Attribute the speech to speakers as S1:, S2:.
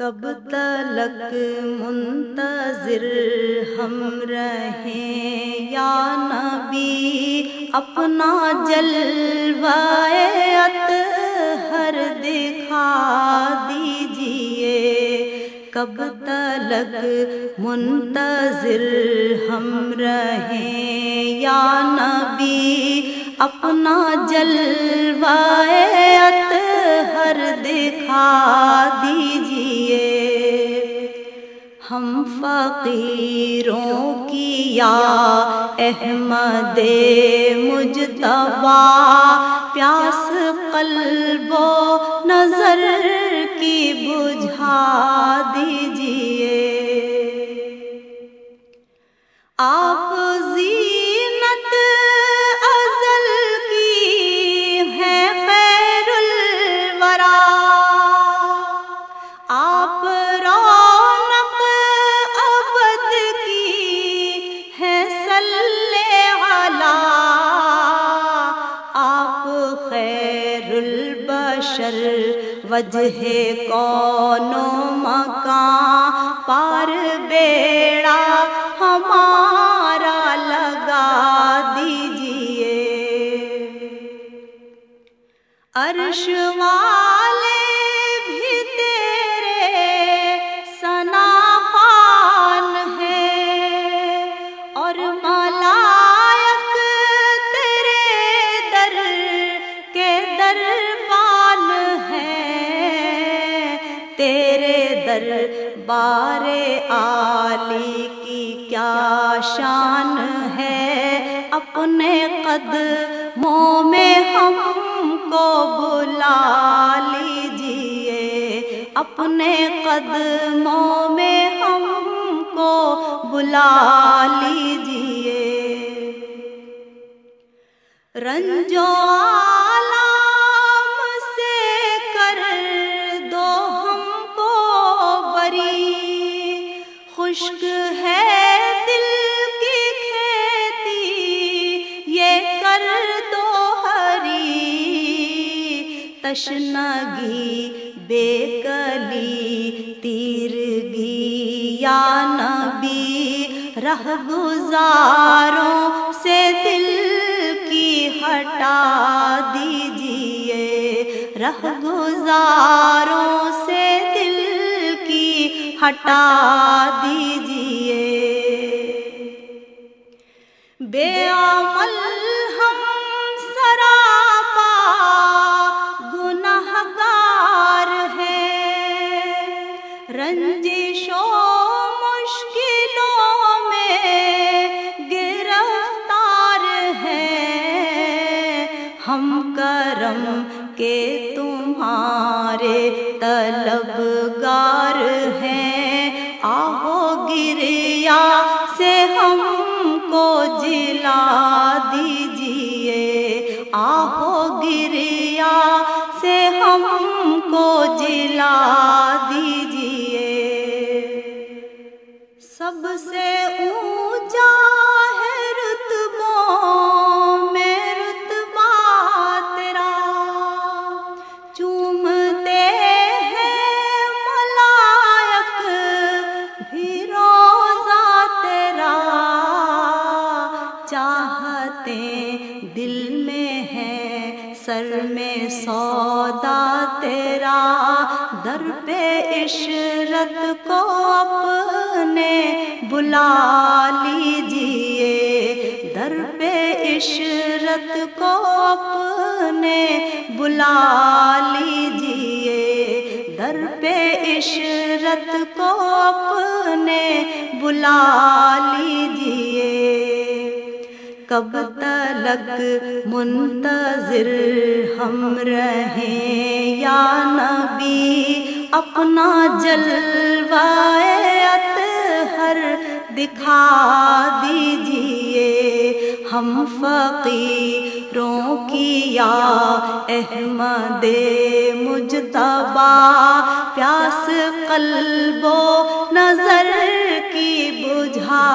S1: کب تلک منتظر ہم رہیں یا نبی؟ اپنا جلوائے ہر دکھا دیجیے۔ کب تلک منتظر ہم رہیں یا نبی؟ اپنا جلوائے کر دکھا دیجیے۔ ہم فقیروں کی یا احمد مجتبا پیاس قلب و نظر کی بجھا شر وجہ کون مکان پار بیڑا ہمارا لگا دیجیے۔ عرش والے تیرے در بار عالی کی کیا شان ہے؟ اپنے قدموں میں ہم کو بلا لیجیے۔ اپنے قدموں میں ہم کو بلا لیجیے۔ رنجو تشنگی، بے کلی تیرگی یا نبی رہ گزاروں سے دل کی ہٹا دیجیے۔ رہ گزاروں سے دل کی ہٹا دیجیے۔ بے عمل ہم کرم کے تمہارے طلبگار ہیں۔ آہو گریا سے ہم کو جلا دیجیے۔ آہو گریا سے ہم کو جلا دیجیے سر میں سودا تیرا، در پہ عشرت کو اپنے بلا لیجیے در پہ عشرت کو اپنے بلا لیجیے در پہ عشرت کو اپنے بلا لیجیے کب تلک منتظر ہم رہیں یا نبی؟ اپنا جلوائے ہر دکھا دیجیے۔ ہم فقیروں کی یا احمد مجتبا پیاس قلب و نظر کی بجھا